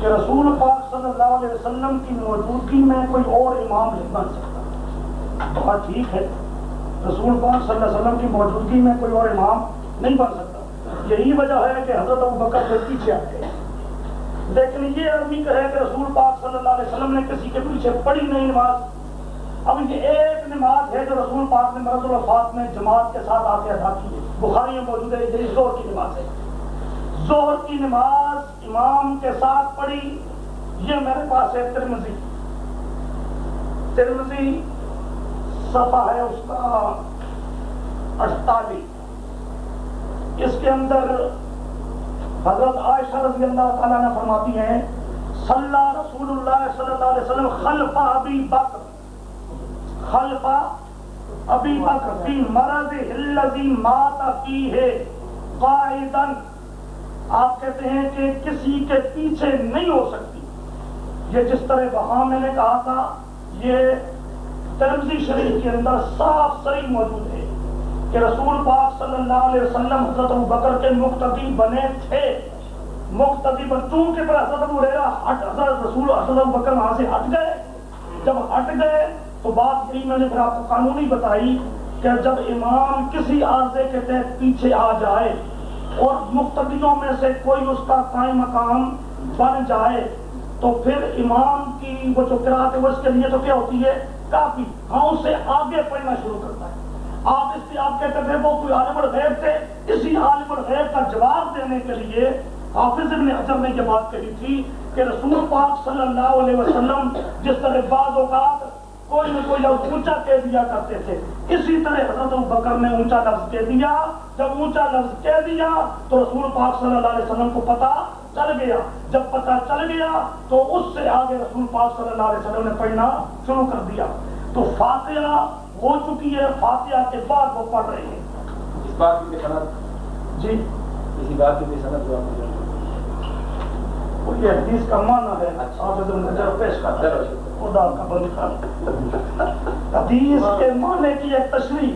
کہ رسول پاک صلی اللہ علیہ وسلم کی موجودگی میں کوئی اور امام نہیں بن سکتا۔ بات ٹھیک ہے۔ رسول پاک صلی اللہ علیہ وسلم کی موجودگی میں کوئی اور امام نہیں بن سکتا۔ یہی وجہ ہے کہ حضرت ابو بکر کے پیچھے آ گئے۔ لیکن یہ آدمی کہے کہ رسول پاک صلی اللہ علیہ وسلم نے کسی کے پیچھے پڑھی نہیں نماز۔ اب یہ ایک نماز ہے جو رسول پاک نے مرض الفاظ میں جماعت کے ساتھ آ کے ادا کی ہے۔ بخاری میں موجود ہے یہی زور کی نماز ہے۔ زہر کی نماز امام کے ساتھ پڑھی، یہ میرے پاس ہے ترمزی ترمزی صفحہ ہے اس کا اڑتالیس اس کے اندر حضرت عائشہ رضی اللہ تعالیٰ نے فرماتی ہیں، صلی رسول اللہ صلی اللہ علیہ وسلم خلفہ ابی بکر۔ خلفہ ابی بکر فی مرض اللذی مات فیہ قائدن آپ کہتے ہیں کہ کسی کے پیچھے نہیں ہو سکتی۔ یہ جس طرح وہاں میں نے کہا تھا، یہ ترمزی شریف کے اندر صاف سری موجود ہے کہ رسول پاک صلی اللہ علیہ وسلم حضرت ابو بکر کے مقتدی بنے تھے۔ مقتدی بن چونکہ پر حضرت ابو ریرا ہٹ، حضرت رسول حضرت ابو بکر وہاں سے ہٹ گئے۔ جب ہٹ گئے تو بات یہی میں نے پھر آپ کو قانونی بتائی کہ جب امام کسی عارضے کے تحت پیچھے آ جائے اور مقتدیوں میں سے کوئی اس کا قائم مقام بن جائے تو پھر امام کی وہ جو قرآت ہے، وہ اس کے لیے تو کیا ہوتی ہے؟ کافی ہاں اس سے آگے پڑھنا شروع کرتا ہے۔ آپ اس سے آپ کہتے تھے، وہ کوئی عالم الغیب تھے۔ اسی عالم الغیب کا جواب دینے کے لیے حافظ ابن حجر نے یہ بات کہی تھی کہ رسول پاک صلی اللہ علیہ وسلم جس طرح بعض اوقات کوئی نہ کوئی لفظ اونچا کہہ دیا کرتے تھے۔ اسی طرح حضرت بکر نے اونچا لفظ کہہ دیا۔ جب اونچا لفظ کہہ دیا تو رسول پاک صلی اللہ علیہ وسلم کو پتا چل گیا۔ جب پتا چل گیا تو اس سے آگے رسول پاک صلی اللہ علیہ وسلم نے پڑھنا شروع کر دیا۔ تو فاتحہ ہو چکی ہے فاتحہ کے بعد وہ پڑھ رہے ہیں۔ اس بات کی صنعت جی۔ کسی بات کی صنعت جو آپ نے وہ یہ حدیث کا معنی ہے اچھا۔ آپ پیش کرتے ہیں۔ خدا کا بند کر حدیث کے معنی کی ایک تشریح.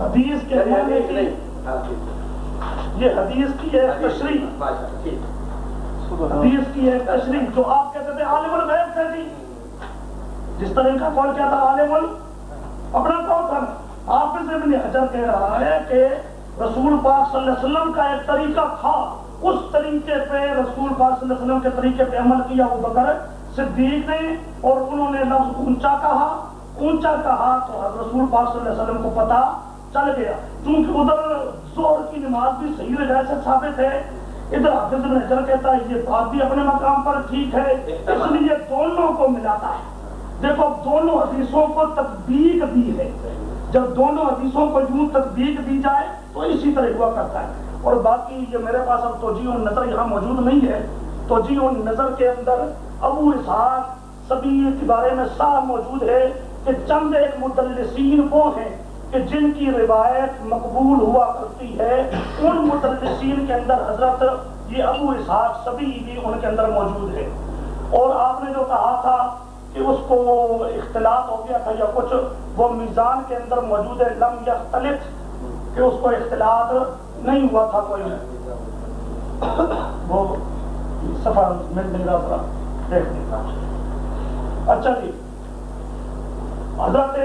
حدیث کے معنی کی یہ حدیث کی ایک تشریح. حدیث کی؟ ایک تشریح جو آپ کہتے تھے عالم الغیب جی جس طرح کا کون کیا تھا عالم ال اپنا کون تھا حافظ ابن حجر کہہ رہا ہے کہ رسول پاک صلی اللہ علیہ وسلم کا ایک طریقہ تھا. اس طریقے پہ رسول پاک صلی اللہ علیہ وسلم کے طریقے پہ عمل کیا۔ وہ بکر صدیق نے اور انہوں نے لفظ اونچا کہا۔ اونچا کہا تو رسول پاک صلی اللہ علیہ وسلم کو پتا چل گیا۔ کیونکہ ادھر زور کی نماز بھی صحیح روایت سے ثابت ہے۔ ادھر حافظ ابن حجر کہتا ہے، یہ بات بھی اپنے مقام پر ٹھیک ہے، اس لیے دونوں کو ملاتا ہے۔ دیکھو، دونوں حدیثوں کو تطبیق دی ہے۔ جب دونوں حدیثوں کو یوں تطبیق دی جائے تو اسی طرح ہوا کرتا ہے۔ اور باقی یہ میرے پاس اب توجیہ و نظر یہاں موجود نہیں ہے توجیہ و نظر کے اندر ابو اسحاق سبی کے بارے میں صاف موجود ہے کہ چند ایک مدلسین وہ ہیں کہ جن کی روایت مقبول ہوا کرتی ہے۔ ان مدلسین کے اندر حضرت یہ ابو اسحاق سبی بھی ان کے اندر موجود ہے۔ اور آپ نے جو کہا تھا کہ اس کو اختلاط ہو گیا تھا یا کچھ، وہ میزان کے اندر موجود ہے۔ لم یختلط، کہ اس کو اختلاط نہیں ہوا تھا کوئی۔ وہ سفر مل نہیں رہا تھا دیکھنے کا اچھا جی حضرت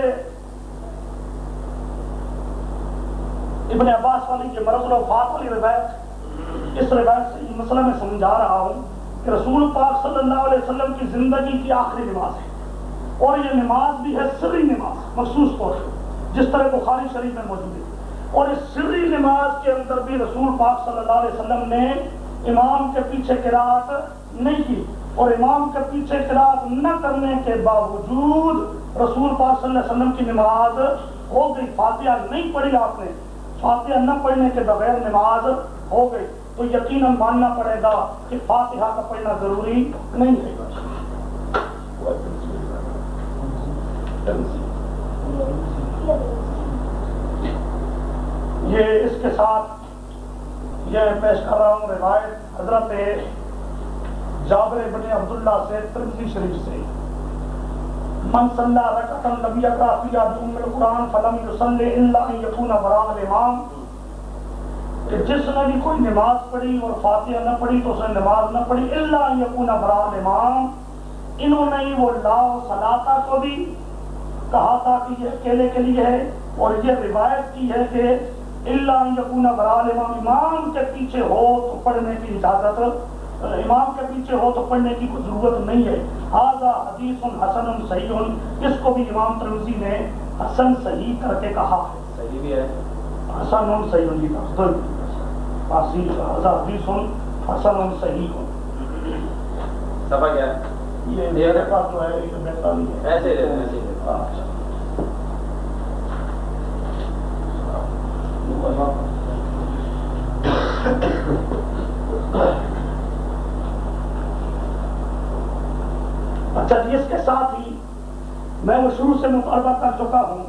ابن عباس والی یہ مرض الوفات والی روایت، اس روایت سے یہ مسئلہ میں سمجھا رہا ہوں کہ رسول پاک صلی اللہ علیہ وسلم کی زندگی کی آخری نماز ہے۔ اور یہ نماز بھی ہے سری نماز، مخصوص طور سے جس طرح بخاری شریف میں موجود ہے۔ اور اس سری نماز کے اندر بھی رسول پاک صلی اللہ علیہ وسلم نے امام کے پیچھے قرآت نہیں کی اور امام کے پیچھے قرآت نہ کرنے کے باوجود رسول پاک صلی اللہ علیہ وسلم کی نماز ہو گئی۔ فاتحہ نہیں پڑھی آپ نے۔ فاتحہ نہ پڑھنے کے بغیر نماز ہو گئی۔ تو یقیناً ماننا پڑے گا کہ فاتحہ کا پڑھنا ضروری نہیں ہے۔ یہ اس کے ساتھ یہ پیش کر رہا ہوں روایت حضرت جابر بن عبداللہ سے ترمذی شریف سے۔ من صلی رکعتا نبی اکرا فی ابی القرآن فلم یصلی الا ان یکون وراء الامام۔ کہ جس نے بھی کوئی نماز پڑھی اور فاتحہ نہ پڑھی تو اس نے نماز نہ پڑھی اللہ یقون برال امام انہوں نے ہی وہ لا و صلاطہ کو بھی کہا تھا کہ یہ اکیلے کے لیے ہے اور یہ روایت کی ہے کہ اللہ یقون برال امام امام کے پیچھے ہو تو پڑھنے کی اجازت امام کے پیچھے ہو تو پڑھنے کی کوئی ضرورت نہیں ہے۔ آزا حدیث حسن صحیح اس کو بھی امام ترمزی نے حسن صحیح کر کے کہا۔ ہے صحیح بھی ہے۔ حسن صحیح جی حدیث حسن صحیح۔ سبق ہے یہ میرے پاس جو ہے ایسے ایسے ہی لے لیں۔ اچھا جی اس کے ساتھ ہی میں وہ شروع سے مطالبہ کر چکا ہوں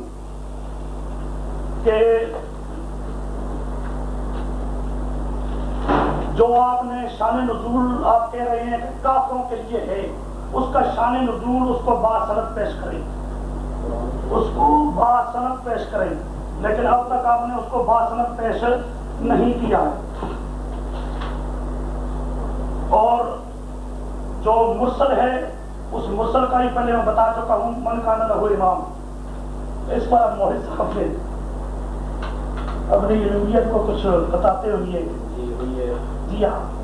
کہ جو آپ نے شان نزول آپ کہہ رہے ہیں کہ کافروں کے لیے ہے، اس کا شان نزول اس کو باصنت پیش کریں۔ اس کو باصنت پیش کریں۔ لیکن اب تک آپ نے اس کو باصنت پیش نہیں کیا۔ اور جو مرسل ہے اس مرسل کا ہی پہلے میں بتا چکا ہوں من کا نہ ہو امام۔ اس پر موہد صاحب نے اپنی علمیت کو کچھ بتاتے ہوئے۔ جی جی ہاں۔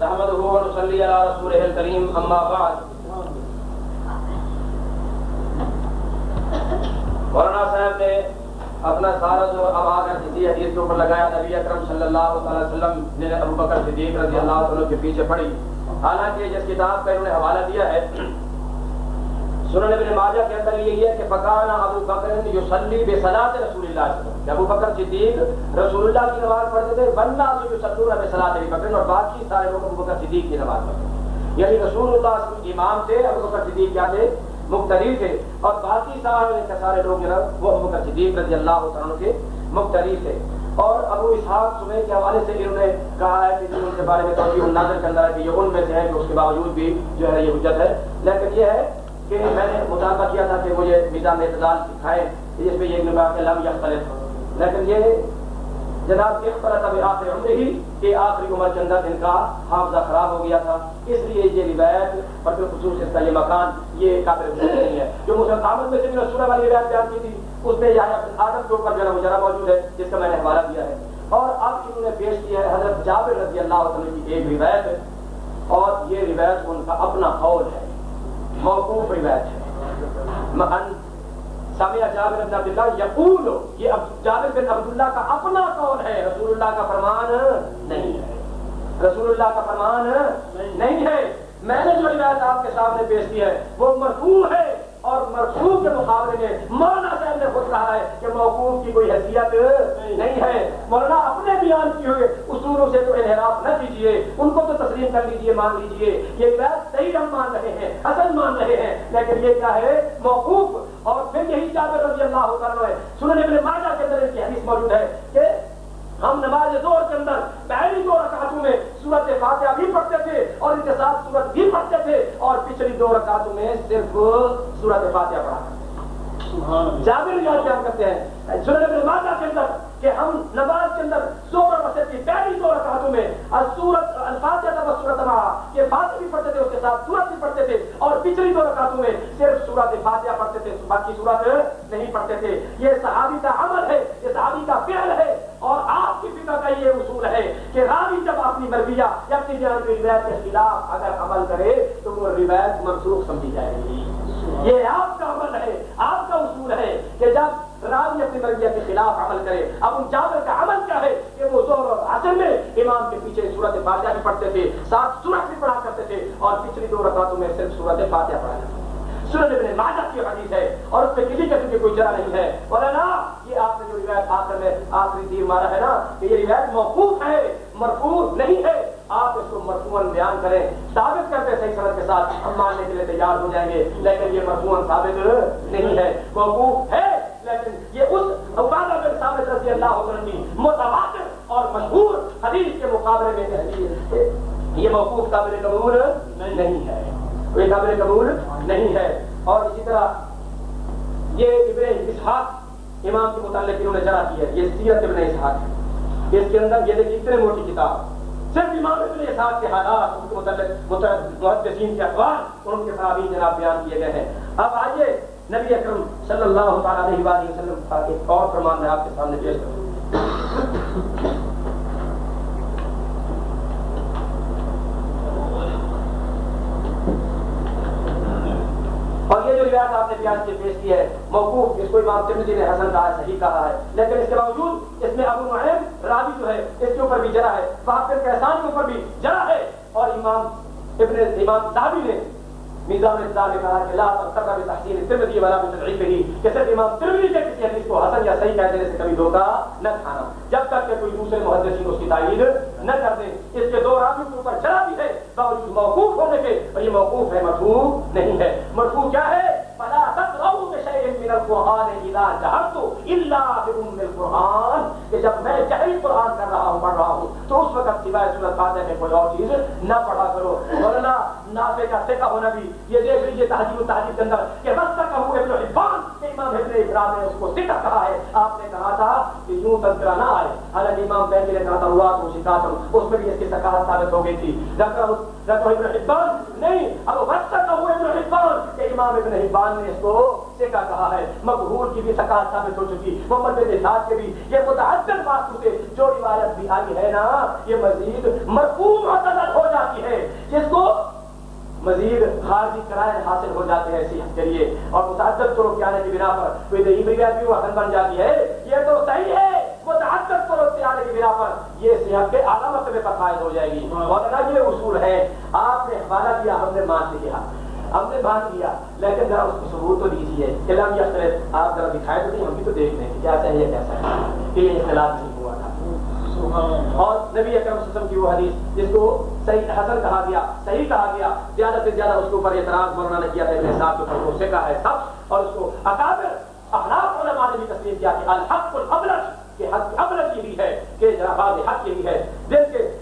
نحمده ونصلي على رسوله الكريم اما بعد۔ مولانا صاحب نے اپنا سارا جو اب آگر کسی حدیث کے اوپر لگایا، نبی اکرم صلی اللہ علیہ وسلم نے ابو بکر صدیق رضی اللہ عنہ کے پیچھے پڑھی۔ حالانکہ جس کتاب کا انہوں نے حوالہ دیا ہے، سنن ابن ماجہ کے اندر یہ ہے کہ فقانا ابو بکر یصلی بصلاۃ رسول اللہ صلی اللہ علیہ وسلم۔ ابو بکر صدیق رسول اللہ کی نماز پڑھتے تھے ورنہ یصلون بصلاۃ ابی بکر، اور باقی سارے لوگ ابو بکر صدیق کی نماز پڑھتے تھے۔ یعنی رسول اللہ صلی اللہ علیہ وسلم امام تھے، ابو بکر صدیق کیا تھے؟ مقتدی تھے اور باقی سارے کے سارے لوگ جو ہے وہ ابو بکر صدیق رضی اللہ تعالیٰ عنہ کے مقتدی تھے اور ابو اسحاق صبح کے حوالے سے انہوں نے کہا ہے کہ جی، ان کے بارے میں توفیق الناظر کے اندر ہے کہ یہ ان میں سے ہے کہ اس کے باوجود بھی جو ہے، یہ حجت ہے۔ لیکن یہ ہے کہ میں نے مطالبہ کیا تھا کہ مجھے میزان اعتدال سکھائے جس میں یہ لم یختلف۔ لیکن یہ جناب کے اختلاط اب آخر عمر ہی کہ آخری عمر کے اندر ان کا حافظہ خراب ہو گیا تھا۔ اس لیے یہ روایت اور پھر خصوص اس کا یہ مکان، یہ قابل قبول نہیں ہے۔ جو مسلم عامر میں سے بھی رسول والی روایت بیان کی تھی، اس میں یہ آدم کے اوپر جو مجرا موجود ہے، جس کا میں نے حوالہ دیا ہے۔ اور اب انہوں نے پیش کیا ہے حضرت جابر رضی اللہ عنہ کی ایک روایت۔ ہے اور یہ روایت ان کا اپنا قول ہے، موقوف روایت ہے۔ من جابر بن عبداللہ یقول، یہ اب جابر بن عبداللہ کا اپنا قول ہے رسول اللہ کا فرمان نہیں ہے۔ رسول اللہ کا فرمان نہیں ہے۔ میں نے جو روایت آپ کے سامنے پیش کی ہے، وہ مرفوع ہے اور مرفوع کے مقابلے میں مولانا صاحب نے خود کہا ہے کہ موقوف کی کوئی حیثیت نہیں ہے۔ مولانا اپنے بیان کیے ہوئے اصولوں سے تو انحراف نہ کیجیے ان کو تسلیم کر لیجیے مان لیجیے یہ روایت صحیح ہم مان رہے ہیں، اصل مان رہے ہیں، لیکن یہ کیا ہے؟ موقوف۔ اور پھر یہی جابر رضی اللہ عنہ ہے۔ سنن ابن ماجہ کے اندر ان کی حدیث موجود ہے کہ ہم نماز زور کے اندر پہلی دو رکعتوں میں سورت فاتحہ بھی پڑھتے تھے اور ان کے ساتھ سورت بھی پڑھتے تھے اور پچھلی دو رکعتوں میں صرف سورت فاتحہ پڑھا ہاں۔ جابر یاد بیان کرتے ہیں؟ سورت ابن ماجہ کے اندر کہ ہم نماز کے اندر زور اور وسط کی پہلی دو رکعتوں میں سورت، الفاتحہ تھا سورت رہا یہ فاتحہ بھی پڑھتے تھے، اس کے ساتھ سورت بھی پڑھتے تھے، اور پچھلی دو رکعتوں میں صرف سورت فاتحہ پڑھتے تھے، باقی سورت نہیں پڑھتے تھے۔ یہ صحابی کا عمل ہے، یہ صحابی کا فعل ہے، اور آپ کی فکر کا یہ اصول ہے کہ راوی جب اپنی مربیہ یا اپنی جان کی روایت کے خلاف اگر عمل کرے تو وہ روایت منسوخ سمجھی جائے گی۔ یہ آپ کا عمل ہے، آپ کا اصول ہے کہ جب راوی اپنی مربیہ کے خلاف عمل کرے، اب ان جابر کا عمل کیا ہے؟ کہ وہ زور اور عصر میں امام کے پیچھے صورت فاتحہ بھی پڑھتے تھے ساتھ سورت بھی پڑھا کرتے تھے اور پچھلی دو رکعتوں میں صرف صورت فاتحہ پڑھا کرتے تھے۔ سنن ابن ماجہ کی حدیث ہے اور اس پہ کسی قسم کی کوئی جرا نہیں ہے۔ مولانا، یہ آپ نے جو روایت آخر میں آخری تیر مارا ہے نا، کہ یہ روایت موقوف ہے، مرفوع نہیں ہے۔ آپ اس کو مرفوعاً بیان کریں۔ ثابت کرتے صحیح سند کے ساتھ، ہم ماننے کے لیے تیار ہو جائیں گے، لیکن یہ مرفوعاً ثابت نہیں ہے۔ موقوف ہے، لیکن یہ اس عبادہ بن ثابت رضی اللہ عنہ کی متواتر اور مشہور حدیث کے مقابلے میں حدیث یہ موقوف قابل قبول نہیں ہے۔ یہ قابل قبول نہیں ہے۔ اور اسی طرح یہ ابن اسحاق امام کے متعلق انہوں نے جرا کی ہے۔ یہ سیرت ابن اسحاق ہے۔ اس کے اندر یہ دیکھیے اتنے موٹی کتاب۔ صرف امام ابن اصحاب کے حالات ان کے متعلق محدثین کے اقوال اور ان کے صحابی جناب بیان کیے گئے ہیں۔ اب آئیے نبی اکرم صلی اللہ تعالیٰ علیہ وآلہ وسلم کا ایک اور فرمان میں آپ کے سامنے پیش کروں اور یہ جو روایت آپ نے بیان کی، پیش کی ہے، موقوف، اس کو امام ترمذی نے حسن کہا صحیح کہا ہے۔ لیکن اس کے باوجود اس میں ابو نعیم راوی جو ہے، اس کے اوپر بھی جرا ہے۔ وہاں پھر کہسان کے اوپر بھی جرا ہے۔ اور امام ابن امام صحابی نے میزان اطلاع نے کہا کہ لا تقرب بتحسین ترمذی ولا بتضعیفہ کہ صرف امام ترمذی کے کسی حدیث کو حسن یا صحیح کہہ دینے سے کبھی دھوکا نہ کھانا۔ جب تک کہ کوئی دوسرے محدثین اس کی تائید نہ کر دیں اس کے دو راویوں کے اوپر چلا بھی ہے۔ باوجود موقوف ہونے کے، اور یہ موقوف ہے مرفوع نہیں ہے۔ مرفوع کیا ہے؟ من القرآن اذا جهرت الا بام القرآن. کہ جب میں جہری قرآن کر رہا ہوں، پڑھ رہا ہوں، تو اس وقت سوائے سورۃ فاتح میں کوئی اور چیز نہ پڑھا کرو۔ مولانا نافع کا ثقہ ہونا بھی یہ دیکھ لیجیے تہذیب و تہذیب کے اندر کہ بس حبان کہ نے اس کو ثقہ کہا ہے، آپ نے کہا تھا کہ یوں تذکرہ نہ آئے۔ حالانکہ امام بینی نے کہا تھا، ہوا تو شکایت اس میں بھی اس کی ثقافت ثابت ہو گئی تھی۔ ذکر ابن حبان؟ نہیں۔ اب بس تک ہوں ابن حبان کہ امام ابن حبان نے اس کو ثقہ کہا ہے۔ مقبول کی بھی ثقافت ثابت ہو چکی۔ محمد بن اسحاق کے بھی یہ متعدد بات سے جو روایت بھی آئی ہے نا، یہ مزید مرفوع معتدل ہو جاتی ہے۔ جس کو مزید خارجی قرائن حاصل ہو جاتے ہیں صحت کے لیے۔ اور متعدد طرق کے آنے کی بنا پر کوئی دہی روایت بھی وطن بن جاتی ہے۔ یہ تو صحیح ہے۔ متعدد طرق کے آنے کی بنا پر یہ صحت کے اعلیٰ مرتبے پر فائد ہو جائے گی۔ اور جی، یہ اصول ہے۔ آپ نے حوالہ دیا، ہم نے مان لیا ہم نے مان لیا لیکن ذرا اس کی ثبوت تو دیجیے کہ لم یختلف آپ ذرا دکھائے تو نہیں، ہم بھی تو دیکھ لیں کہ کیا صحیح ہے کیسا ہے کہ یہ اختلاف نہیں۔ اور نبی اکرم صلی اللہ علیہ وسلم کی وہ حدیث جس کو صحیح حسن کہا گیا، صحیح کہا گیا، زیادہ سے زیادہ اس کے اوپر اعتراض مولانا نے کیا تھا، ابن صاحب کے اوپر وہ سکا ہے سب، اور اس کو اکابر احناف علماء نے بھی تسلیم کیا کہ الحق الابلج، کہ حق ابلج یہ بھی ہے، کہ بعض حق یہ بھی ہے، دل کے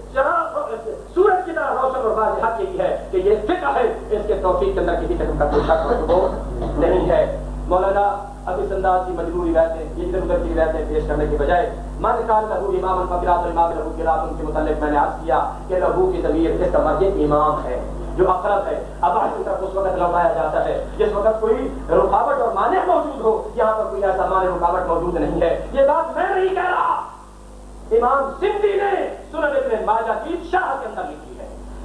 سورج کی طرح روشن اور بعض حق یہ بھی ہے کہ یہ فقہ ہے، اس کے توفیق کے اندر کسی قسم کا کوئی شک نہیں ہے۔ مولانا اب اس انداز کی مجبوری روایتیں یہ ادھر ادھر کی روایتیں پیش کرنے کے بجائے۔ من کان لہو امام الفقرات امام لہو قرات ان کے متعلق میں نے عرض کیا کہ لہو کی ضمیر اس کا امام ہے، جو اقرب ہے۔ اب کی طرف اس وقت لوٹایا جاتا ہے، جس وقت کوئی رکاوٹ اور مانع موجود ہو، یہاں پر کوئی ایسا مانع رکاوٹ موجود نہیں ہے۔ یہ بات میں نہیں کہہ رہا۔ امام سندھی نے سنن ابن ماجہ کی شاہ کے اندر لکھی۔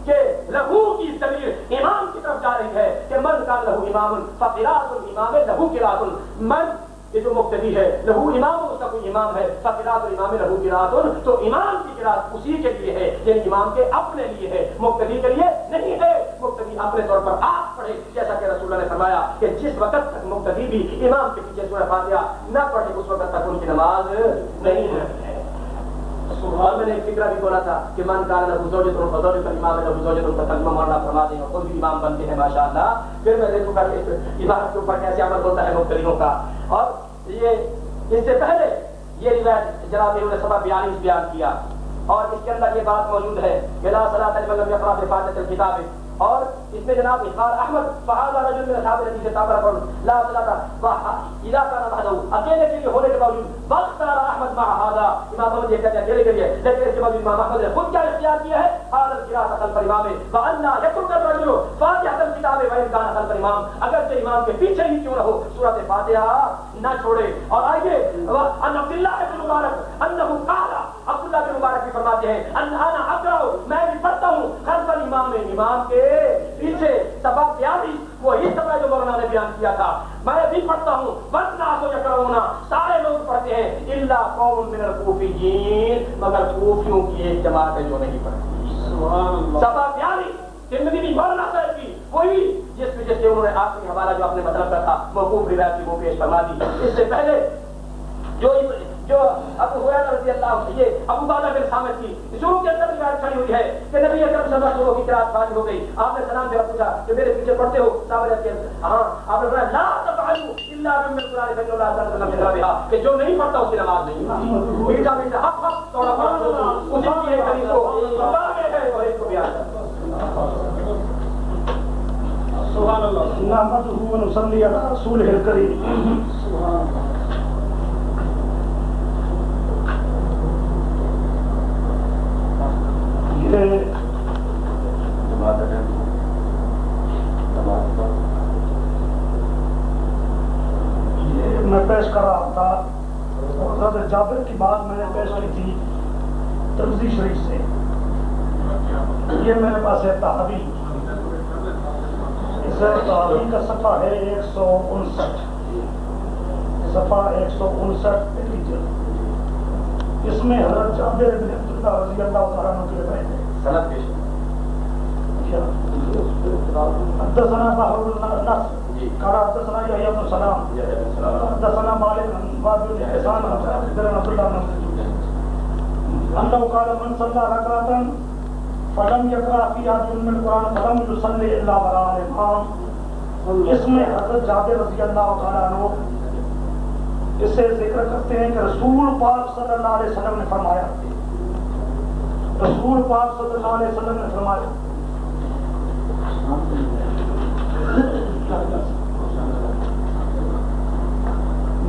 کہ لہو کی ضمیر امام کی طرف جا رہی ہے کہ من کا لہو امام فقرات الامام، لہو قرات من یہ جو مقتدی ہے، لہو امام اس کا کوئی امام ہے فقرات الامام، لہو قرات تو امام کی قرات اسی کے لیے ہے یعنی امام کے اپنے لیے ہے۔ مقتدی کے لیے نہیں ہے، مقتدی اپنے طور پر آپ پڑھے۔ جیسا کہ رسول اللہ نے فرمایا کہ جس وقت تک مقتدی بھی امام کے پیچھے سورہ فاتحہ نہ پڑھے، اس وقت تک ان کی نماز نہیں ہے۔ اور میں نے ایک فکرہ بھی بولا تھا کہ من کان له زوجۃ فزوجۃ الامام له زوجۃ فتلم مولانا فرما دیں اور خود بھی امام بنتے ہیں، ماشاءاللہ۔ پھر میں دیکھوں گا کہ امام کے اوپر کیسے عمل ہوتا ہے مختلفوں کا۔ اور یہ اس سے پہلے یہ روایت جناب ابن سبا بیانیس بیان کیا۔ اور اس کے اندر یہ بات موجود ہے کہ لا صلاۃ لمن لم يقرأ بفاتحة الكتاب۔ اور اس میں جناب اخبار احمد، فہذا رجل من اصحاب النبي سے تعبیر پر لا صلاۃ اذا كان وحده۔ اکیلے کے لیے ہونے کے باوجود وقت تارا احمد مع هذا۔ امام احمد یہ کہتے ہیں، اکیلے کے لیے۔ لیکن اس کے باوجود امام احمد نے خود کیا اختیار کیا ہے؟ قال القراءه خلف الامام وان يكن الرجل فاتحه الكتاب وان كان خلف الامام۔ اگر سے امام کے پیچھے ہی کیوں نہ ہو سورۃ فاتحہ نہ چھوڑے۔ اور آئیے ان عبد الله بن مبارک انه قال عبد الله بن مبارک بھی فرماتے ہیں ان انا اقرا میں بھی پڑھتا ہوں الامام امام کے پیچھے سبب پیاری وہی سبب جو مولانا نے بیان کیا تھا۔ میں بھی پڑھتا ہوں بس نہ سو یکرونا سارے لوگ پڑھتے ہیں الا قوم من الکوفیین مگر کوفیوں کی ایک جماعت ہے جو نہیں پڑھتی۔ سبب پیاری زندگی بھی مولانا صاحب کی۔ وہی جس جس سے انہوں نے آخری حوالہ جو اپنے مطلب کا تھا موقوف روایت کی وہ پیش فرما دی۔ اس سے پہلے جو جو ابو ہریرہ رضی اللہ عنہ یہ ابو بالا بن سامت کی شروع کے اندر روایت کھڑی ہوئی ہے کہ نبی اکرم صلی اللہ علیہ وسلم کی قرات فارغ ہو گئی۔ آپ نے سلام دیا، پوچھا کہ میرے پیچھے پڑھتے ہو؟ صحابہ نے ہاں۔ آپ نے فرمایا، لا تفعلوا الا بما القران صلی اللہ علیہ وسلم نے کہا کہ جو نہیں پڑھتا، اس کی نماز نہیں۔ میٹھا میٹھا حق حق تھوڑا پڑھو اسی کی ایک حدیث کو باقی ہے اور ایک کو بیان سبحان اللہ۔ نحمده ونصلي على رسوله الكريم سبحان الله کہ میں پیش کر رہا تھا۔ حضرت جابر کی بات میں نے پیش کی تھی ترزی شریف سے۔ یہ میرے پاس ہے تحابی۔ اس تحابی کا صفحہ ہے ایک سو انسٹھ۔ صفحہ ایک سو انسٹھ اس میں حضرت جابر بن عبداللہ رضی اللہ تعالیٰ عنہ کی روایت ہے۔ سند پیش حدثنا بحر النصر۔ جی۔ قال حدثنا يحيى بن سلام۔ حدثنا مالك عن باب بن حسان عن جابر بن عبد الله بن مسعود انه قال من صلى ركعه فلم يقرا فيها من القران فلم يصلي الا وراء الامام۔ اس میں حضرت جابر رضی اللہ تعالیٰ عنہ اسے ذکر کرتے ہیں کہ رسول پاک صلی اللہ علیہ وسلم نے فرمایا رسول پاک صلی اللہ علیہ وسلم نے فرمایا،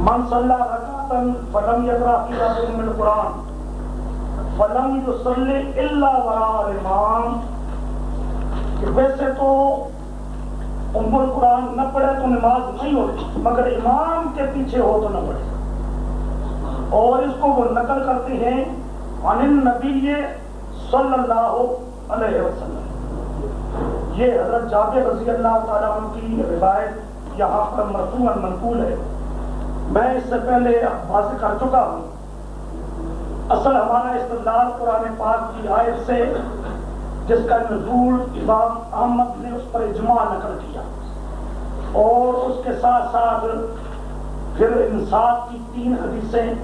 من صلى ركعة فلم يقرأ فيها بأم القرآن، فلم يصلي إلا وراء الإمام کہ ویسے تو ام القرآن نہ پڑھے تو نماز نہیں ہوتی، مگر امام کے پیچھے ہو تو نہ پڑھے۔ اور اس کو وہ نقل کرتے ہیں، عن النبی صلی اللہ علیہ وسلم۔ یہ حضرت جابر رضی اللہ تعالیٰ عنہ کی روایت یہاں پر مرفوع منقول ہے۔ میں اس سے پہلے واضح کر چکا ہوں۔ اصل ہمارا استدلال قرآن پاک کی آیت سے جس کا نزول امام احمد نے اس پر اجماع نقل کیا۔ اور اس کے ساتھ ساتھ پھر انصاف کی تین حدیثیں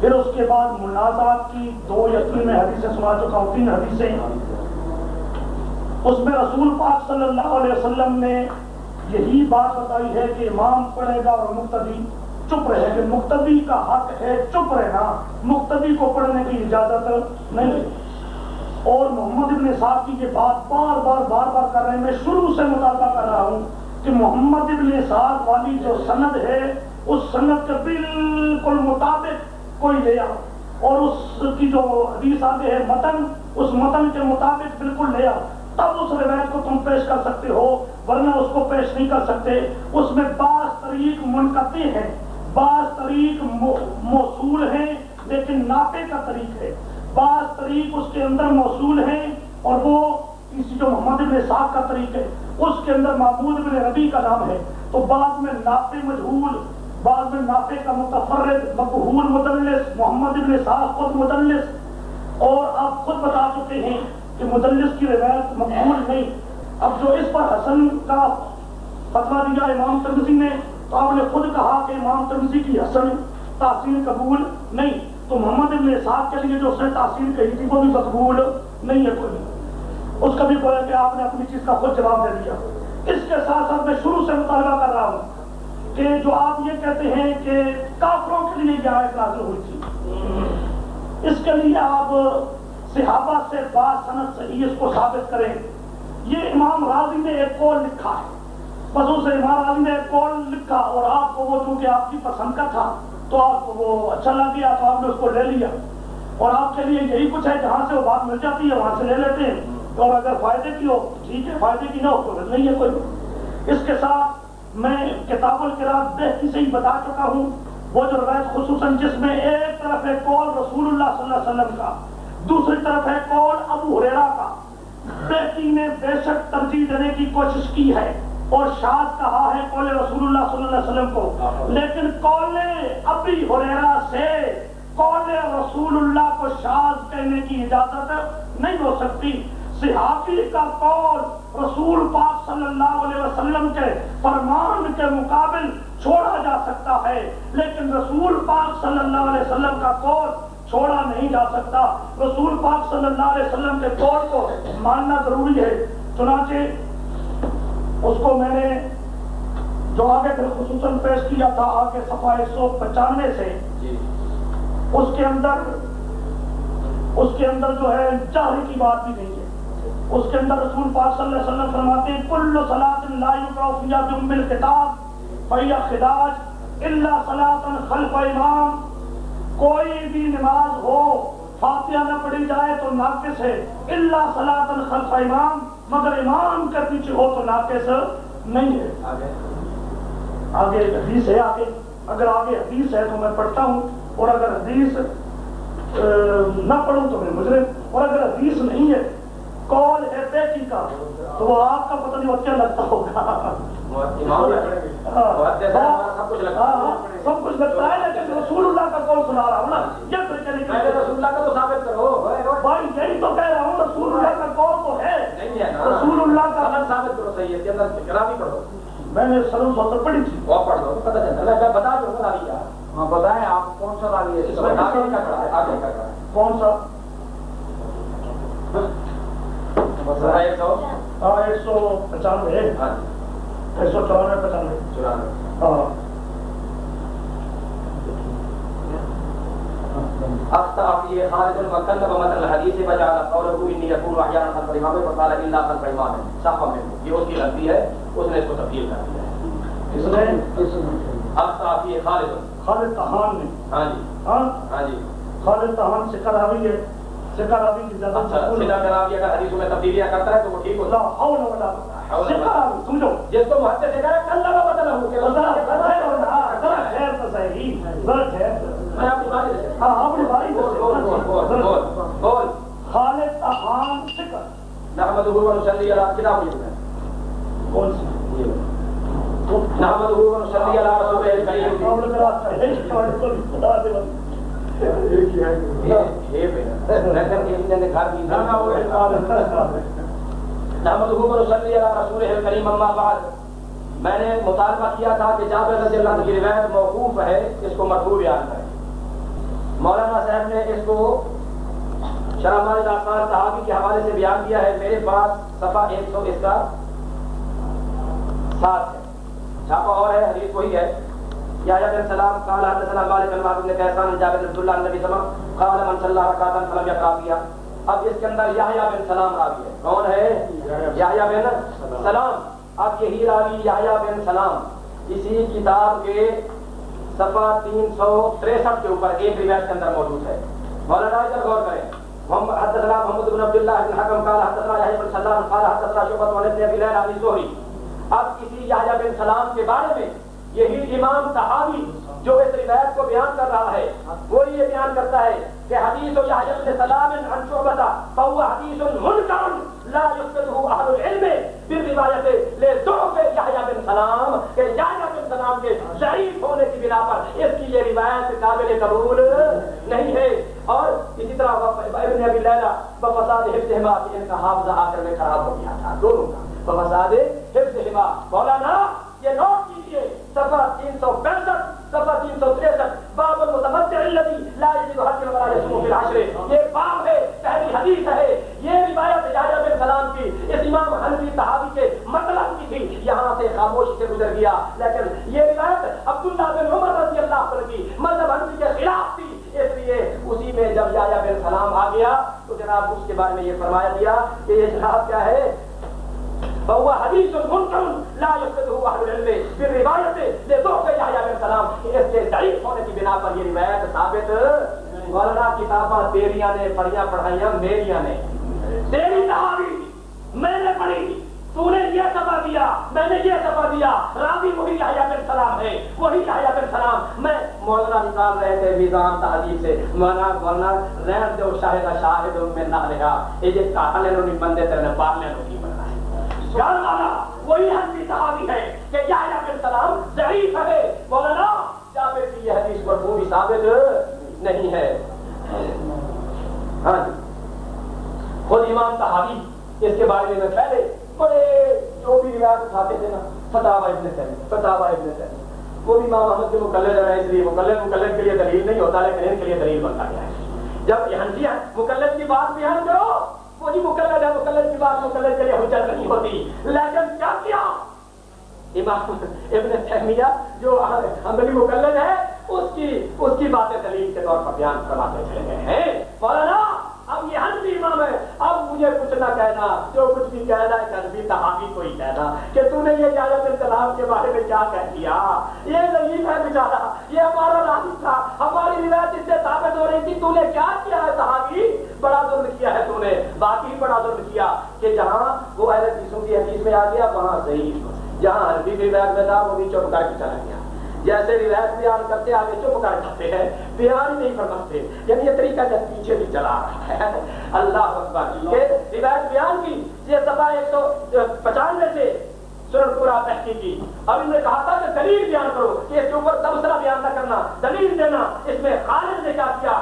پھر اس کے بعد منازعات کی دو یا تین میں حدیثیں سنا چکا ہوں، تین حدیثیں۔ اس میں رسول پاک صلی اللہ علیہ وسلم نے یہی بات بتائی ہے کہ امام پڑھے گا اور مقتدی چپ رہے کہ مقتدی کا حق ہے چپ رہنا، مقتدی کو پڑھنے کی اجازت نہیں۔ ہے اور محمد ابن صاحب کی یہ بات بار بار بار بار کر رہے ہیں میں شروع سے مطالبہ کر رہا ہوں کہ محمد ابن صاحب والی جو سند ہے، اس سند کے بالکل مطابق کوئی لے آؤ۔ اور اس کی جو حدیث آگے ہے متن اس متن کے مطابق بالکل لے آؤ۔ تب اس روایت کو تم پیش کر سکتے ہو، ورنہ اس کو پیش نہیں کر سکتے۔ اس میں بعض طریق منقطع ہیں، بعض طریق موصول ہیں، لیکن ناپے کا طریق ہے۔ بعض طریق اس کے اندر موصول ہیں اور وہ کسی جو محمد ابن صاحب کا طریق ہے، اس کے اندر محمود ابن ربی کا نام ہے۔ تو بعض میں ناپے مجہول بعض میں ناپے کا متفرد مقہول مدلس، محمد ابن صاحب خود مدلس، اور آپ خود بتا چکے ہیں کہ مدلس کی روایت مقبول نہیں۔ اب جو اس پر حسن کا فتویٰ دیا امام ترمزی نے، تو آپ نے خود کہا کہ امام ترمزی کی حسن تاثیر قبول نہیں۔ تو محمد ابن صاحب کے لیے جو اس نے تاثیر کہی تھی، وہ بھی مقبول نہیں ہے کوئی۔ اس کا بھی کوئی کہ آپ نے اپنی چیز کا خود جواب دے دیا۔ اس کے ساتھ ساتھ میں شروع سے مطالبہ کر رہا ہوں۔ کہ جو آپ یہ کہتے ہیں کہ کافروں کے لیے یہ آیت نازل ہوئی تھی۔ اس کے لیے آپ صحابہ سے بات صنعت صحیح اس کو ثابت کریں۔ یہ امام راضی نے ایک قول لکھا ہے۔ بس اسے امام راضی نے ایک قول لکھا اور آپ کو وہ چونکہ آپ کی پسند کا تھا تو آپ کو وہ اچھا لگ گیا تو آپ نے اس کو لے لیا۔ اور آپ کے لیے یہی کچھ ہے جہاں سے وہ بات مل جاتی ہے وہاں سے لے لیتے ہیں۔ اور اگر فائدے کی ہو، ٹھیک ہے، فائدے کی نہ ہو تو نہیں ہے کوئی۔ اس کے ساتھ میں کتاب القرات بہتی سے ہی بتا چکا ہوں۔ وہ جو روایت خصوصاً جس میں ایک طرف ہے قول رسول اللہ صلی اللہ علیہ وسلم کا، دوسری طرف ہے قول ابو ہریرا کا۔ بہتی نے بے شک ترجیح دینے کی کوشش کی ہے اور شاد کہا ہے قول رسول اللہ صلی اللہ علیہ وسلم کو۔ لیکن قول ابی ہریرا سے قول رسول اللہ کو شاد کہنے کی اجازت نہیں ہو سکتی۔ صحافی کا قول رسول پاک صلی اللہ علیہ وسلم کے فرمان کے مقابل چھوڑا جا سکتا ہے۔ لیکن رسول پاک صلی اللہ علیہ وسلم کا قول چھوڑا نہیں جا سکتا۔ رسول پاک صلی اللہ علیہ وسلم کے قول کو ماننا ضروری ہے۔ چنانچہ اس کو میں نے جو آگے پھر خصوصاً پیش کیا تھا آگے صفحہ ایک سو پچانوے سے۔ اس کے اندر اس کے اندر جو ہے جہر کی بات بھی نہیں۔ اس کے اندر رسول پاک صلی اللہ علیہ وسلم فرماتے ہیں، کل صلاۃ لا یقرأ فیہا بام الکتاب فہی خداج، الا صلاۃ خلف امام۔ کوئی بھی نماز ہو، فاتحہ نہ پڑھی جائے تو ناقص ہے۔ اللہ صلاح خلف امام، مگر امام کے پیچھے ہو تو ناقص نہیں ہے۔ آگے۔ آگے حدیث ہے، آگے۔ اگر آگے حدیث ہے تو میں پڑھتا ہوں، اور اگر حدیث نہ پڑھوں تو میں مجرم۔ اور اگر حدیث نہیں ہے کال ہے بیٹی کا؟ تو وہ آپ کا پتہ نہیں کیا لگتا ہوگا۔ سب کچھ لگتا ہاں، ہاں، ہے سب کچھ لگتا ہے لیکن رسول اللہ کا کال سنا رہا ہوں نا۔ یہ پھر چلی میں نے رسول اللہ کا تو ثابت کرو۔ بھائی یہی تو کہہ رہا ہوں رسول اللہ کا کال تو ہے۔ نہیں ہے نا۔ رسول اللہ کا ثابت کرو صحیح ہے۔ کے اندر گرامی پڑھو۔ میں نے سرو سوتر پڑھی تھی۔ وہ پڑھ دو پتہ چلتا ہے۔ میں بتا دوں گا کیا ہاں بتائیں آپ کون سا راوی ہے؟ اس میں آگے کا کھڑا ہے آگے کا کھڑا ہے کون سا ذرا ایک سو ہاں پچانوے۔ ہاں۔ ایک سو چورانوے پچانوے۔ چورانوے۔ ہاں۔ اخطا خالد وكلم مثل الحديث فجعل قوله اني يكون احيانا خلف الامام فقال الا خلف الامام۔ صح منه یہ اس کی غلطی ہے اس نے اس کو تبدیل کر دیا ہے۔ اس نے؟ اخطا في خالد خالد تہان نے۔ ہاں جی۔ ہاں؟ ہاں جی۔ خالد تہان سکر راوی ہے۔ سکر راوی کی زیادہ اچھا سیدھا کراوی اگر حدیثوں میں تبدیلیاں کرتا ہے تو وہ ٹھیک ہوتا لا حول ولا قوت سکر راوی سمجھو ہے جس کو محدث سے کہا کلم بدل ہو کہ ذرا خیر ہونا ذرا خیر تو صحیح ذرا خیر میں اپنی سے ہاں اپنی باری بول بول بول بول بول خالد تہان سکر نحمده ونصلي على ہے کون سی نحمده ونصلي على رسوله الكريم اور ذرا صحیح میں نے مطالبہ کیا تھا کہ جابر رضی اللہ کی روایت موقوف ہے اس کو مرفوع بیان کریں مولانا صاحب نے اس کو شرح مال آسان صحابی کے حوالے سے بیان کیا ہے میرے پاس صفحہ ایک سو اس کا سات ہے چھاپا اور ہے حدیث وہی ہے۔ یا بن سلام قال حدثنا مالک بن معاذ بن کیسان جابر بن عبد الله النبي صلی اللہ علیہ وسلم قال من صلى ركعتا فلم يقرأ فيها اب اس کے اندر یحییٰ بن سلام راوی ہے کون ہے؟ یحییٰ بن سلام۔ اب یہی راوی یحییٰ بن سلام۔ اسی کتاب کے صفحہ تین سو تریسٹھ کے اوپر ایک روایت کے اندر موجود ہے۔ مولانا ادھر غور کریں۔ محمد حدثنا محمد بن عبد الله بن حكم قال حدثنا يحيى بن سلام قال حدثنا شعبة عن ابن ابي ليلى عن الزهري اب اسی یحییٰ بن سلام کے بارے میں یہی امام صحابی جو اس روایت کو بیان کر رہا ہے، وہ یہ بیان کرتا ہے کہ حدیث و یحییٰ بن سلام عن شعبة فهو حدیث منکر لا يفقده اهل العلم بالروایت لضعف یحییٰ بن سلام، کہ یحییٰ بن سلام کے ضعیف ہونے کی بنا پر اس کی یہ روایت قابل قبول نہیں ہے۔ اور اسی طرح ابن ابی لیلہ بفساد حفظ حما ان کا حافظہ آخر میں خراب ہو گیا تھا، دونوں کا۔ بفساد حفظ حما، مولانا، یہ نوٹ صفحہ تین سو پینسٹھ صفحہ تین سو تریسٹھ۔ باب المتمتع الذي لا يجد حج ولا يصوم في العشر۔ یہ باب ہے، پہلی حدیث ہے۔ یہ روایت یحییٰ بن سلام کی، اس امام حنفی صحابی کے مطلب کی تھی۔ یہاں سے خاموشی سے گزر گیا۔ لیکن یہ روایت عبداللہ بن عمر رضی اللہ عنہ کی مذہب حنفی کے خلاف تھی۔ اس لیے اسی میں جب یحییٰ بن سلام آ گیا تو جناب اس کے بارے میں یہ فرمایا دیا کہ یہ جناب کیا ہے؟ فهو حدیث منکر لا يفقده اهل العلم. بالروایت لذوق یحییٰ بن سلام اس کے ضعیف ہونے کی بنا پر یہ روایت ثابت مولانا کتاباں تیریاں نے، پڑھیاں پڑھائیاں میریاں نے. تیری صحابی، میں نے پڑھی تو نے یہ سبا دیا، میں نے یہ سبا دیا. راوی وہی یحییٰ بن سلام ہے، وہی یحییٰ بن سلام. میں مولانا نکال رہے تھے، میزان تحدیث سے. مولانا مولانا رہن دو شاہد شاہد میں نہ رہا یہ جو کہا لینے نہیں بندے تیرے پار لینے نہیں جان والا وہی حدیث صحابی ہے کہ یحییٰ بن سلام ضعیف ہے۔ مولانا، جابر کی یہ حدیث پر پوری ثابت نہیں ہے۔ ہاں جی۔ خود امام صحابی، اس کے بارے میں پہلے بڑے جو بھی روایت اٹھاتے تھے نا فتح ابن سین فتح ابن سین وہ بھی امام احمد کے مقلد ہے اس لیے مقلد مقلد کے لیے دلیل نہیں ہوتا، لیکن ان کے لیے دلیل بنتا گیا ہے۔ جب یہاں مقلد کی بات بیان کرو وہی مقلد ہے مقلد کی بات مقلد کے لیے حجت نہیں ہوتی۔ لیکن کیا کیا؟ امام ابن تیمیہ جو حملی مقلد ہے اس کی اس کی باتیں دلیل کے طور پر بیان کرواتے چلے گئے ہیں۔ مولانا، اب یہ حنفی امام ہے۔ اب مجھے کچھ نہ کہنا، جو کچھ بھی کہنا ہے حنفی صحابی کو ہی کہنا کہ تو نے یہ جالب انتلاب کے بارے میں کیا کہہ دیا؟ یہ ضعیف ہے بیچارہ، یہ ہمارا راضی تھا ہماری روایت اس سے ثابت ہو رہی تھی تو نے کیا کیا ہے صحابی بڑا ظلم کیا ہے تو نے باقی بڑا ظلم کیا کہ جہاں وہ اہل حدیثوں کی حدیث میں آ گیا، وہاں صحیح جہاں حنفی کی روایت میں تھا، وہ بھی چپ کر کے چلا گیا۔ جیسے روایت بیان کرتے، آگے چپ کر جاتے ہیں، بیان ہی نہیں فرماتے۔ یعنی یہ طریقہ جب پیچھے بھی چلا رہا ہے۔ اللہ اکبر۔ یہ روایت بیان کی، یہ سفا ایک سو پچانوے سے سرن پورا تحقیق کی۔ اب انہوں نے کہا تھا کہ دلیل بیان کرو، کہ اس کے اوپر تبصرہ بیان نہ کرنا، دلیل دینا، اس میں خالد نے کیا کیا۔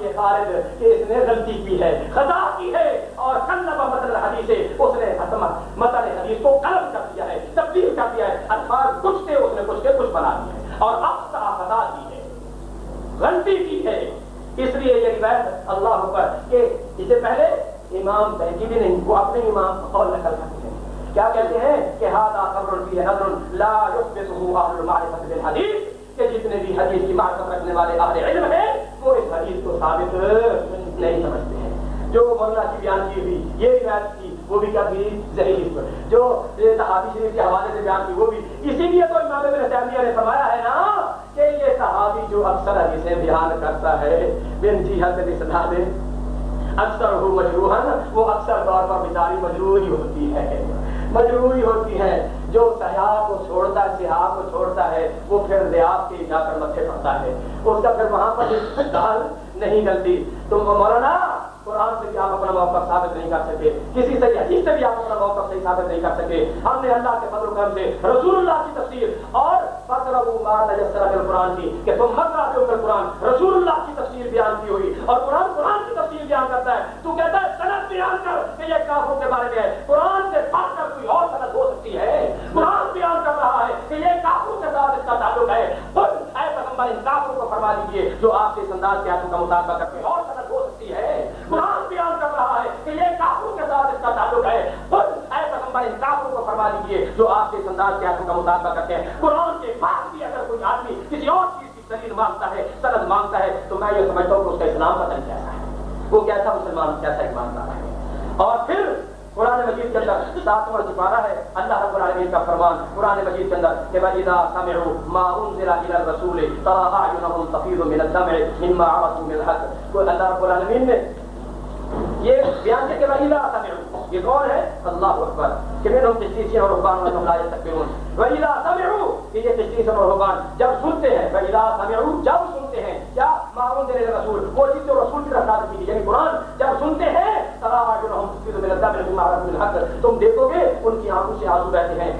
اختہ آفی ہے کہ اس نے غلطی کی ہے، خطا کی ہے، اور کلبہ مطلب حدیث اس نے مطلب حدیث کو قلم کر دیا ہے، تبدیل کر دیا ہے، الفاظ کچھ تھے اس نے کچھ کے کچھ بنا دیا ہے اور اختہ خطا کی ہے۔ غلطی کی ہے۔ اس لیے یہ روایت اللہ پر کہ اس سے پہلے امام تحقیقی نہیں، وہ اپنے امام اور نقل کرتے ہیں۔ کیا کہتے ہیں کہ ہادا قبر فی حضر لا یثبته اهل المعرفه بالحديث کہ جتنے بھی حدیث کی معرفت رکھنے والے اہل علم ہیں وہ اس حدیث کو ثابت نہیں سمجھتے ہیں۔ جو مولانا کی بیان کی ہوئی، یہ روایت تھی وہ بھی کیا تھی؟ ضعیف جو صحابی شریف کے حوالے سے بیان کی، وہ بھی۔ اسی لیے تو امام ابن تیمیہ نے فرمایا ہے نا کہ یہ صحابی جو اکثر حدیثیں بیان کرتا ہے، بن جی حد اسناد اکثر ہو مجروحن وہ اکثر طور پر بیچاری مجروحی ہوتی ہے۔ مجروری ہوتی ہے۔ جو سیاح کو چھوڑتا ہے، سیاح کو چھوڑتا ہے، وہ پھر ریاض کے جا کر متھے پڑتا ہے۔ اس کا پھر وہاں پر دال نہیں گلتی تو مولانا، قرآن سے بھی آپ اپنا موقف ثابت نہیں کر سکے۔ کسی سے حدیث سے بھی آپ اپنا موقف صحیح ثابت نہیں کر سکے۔ ہم نے اللہ کے فضل کرم سے رسول اللہ کی تفسیر اور فضل قرآن کی کہ تم مت رہتے ہو قرآن رسول اللہ کی تفسیر بیان کی ہوئی اور قرآن قرآن کی تفسیر بیان کرتا ہے۔ تو کہتا ہے صنعت بیان کر کہ یہ کافروں کے بارے میں ہے۔ قرآن سے پڑھ کر کوئی اور صنعت ہو سکتی ہے قرآن بیان کر رہا ہے کہ یہ کافروں کے ساتھ اس کا تعلق ہے۔ خود اے پیغمبر ان کافروں کو فرما دیجیے جو آپ کے اس انداز کے حکم کا مطالبہ کرتے ہیں۔ اور صنعت ہو سکتی ہے۔ قرآن بیان کر رہا ہے کہ یہ کافروں کے ساتھ اس کا تعلق ہے۔ خود اے پیغمبر ان کافروں کو فرما دیجیے جو آپ کے اس انداز کے حکم کا مطالبہ کرتے ہیں۔ قرآن کے بعد بھی اگر کوئی آدمی کسی اور چیز کی دلیل مانگتا ہے، سند مانگتا ہے، تو میں یہ سمجھتا ہوں کہ اس کا اسلام پتہ نہیں ہے۔ وہ کیسا مسلمان، کیسا ایماندار ہے۔ اور پھر قرآن مجید کے اندر ساتواں سپارہ ہے۔ اللہ رب العالمین کا فرمان قرآن مجید کے اندر کہ وَإِذَا سَمِعُوا مَا أُنزِلَ إِلَى الرَّسُولِ تَرَى أَعْيُنَهُمْ تَفِيضُ مِنَ الدَّمْعِ مِمَّا عَرَفُوا مِنَ الْحَقِّ۔ کوئی اللہ رب العالمین نے یہ بیان ہے کہ وَإِذَا سَمِعُوا۔ یہ کون ہے؟ اللہ اکبر۔ کہ میں ہم تشریسی اور رحبان و انہم لا يستكبرون وَإِذَا سَمِعُوا۔ کہ یہ تشریس اور رحبان جب سنتے ہیں، وَإِذَا سَمِعُوا جب سنتے ہیں، کیا معاون دینے رسول وہ چیز جو رسول کی طرف رفتار کی یعنی قرآن تم دیکھو گے ان کی آنکھوں سے آنسو بہتے ہیں۔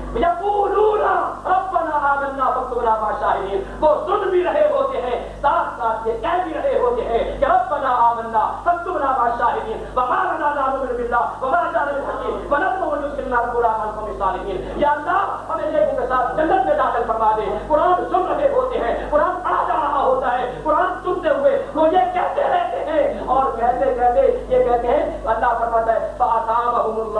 وہ سن بھی رہے ہوتے ہیں، ساتھ ساتھ یہ کہہ بھی رہے ہوتے ہیں کہ ربنا آمنا فاكتبنا مع الشاهدين وما لنا لا نؤمن بالله وما جعلنا بالحكيم ونطمع ان يدخلنا ربنا مع القوم الصالحين یا اللہ، ہمیں نیکوں کے ساتھ جنت میں داخل فرما دے۔ قرآن سن رہے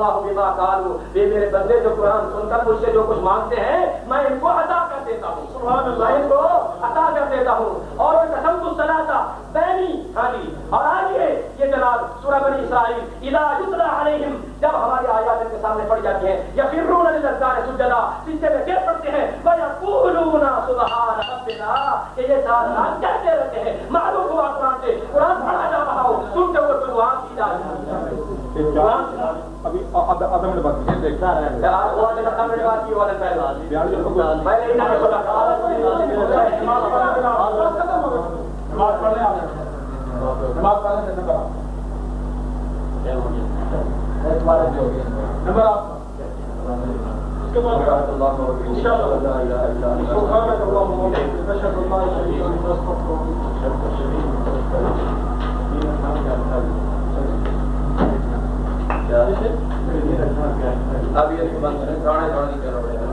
اللَّهُ بِمَا قَالُوا۔ یہ میرے بندے جو قرآن سن کر مجھ سے جو کچھ مانگتے ہیں میں ان کو عطا کر دیتا ہوں۔ سبحان اللہ۔ ان کو عطا کر دیتا ہوں۔ اور قسم الصلاۃ بینی ہاں جی اور آئیے یہ جناب سورہ بنی اسرائیل اذا یتلا علیہم جب ہماری آیات ان کے سامنے پڑ جاتی ہیں یفرون للذکار سجدا سجدے میں گر پڑتے ہیں ویقولون سبحان ربنا۔ کہ یہ سارا کہتے رہتے ہیں۔ معلوم ہوا قرآن سے قرآن پڑھا جا رہا ہو سنتے ہوئے پھر وہاں کی جا رہی ہے۔ ابھی آدھا منٹ بعد یہ دیکھتا ہے نمبر آپ اس کے بعد اب یہ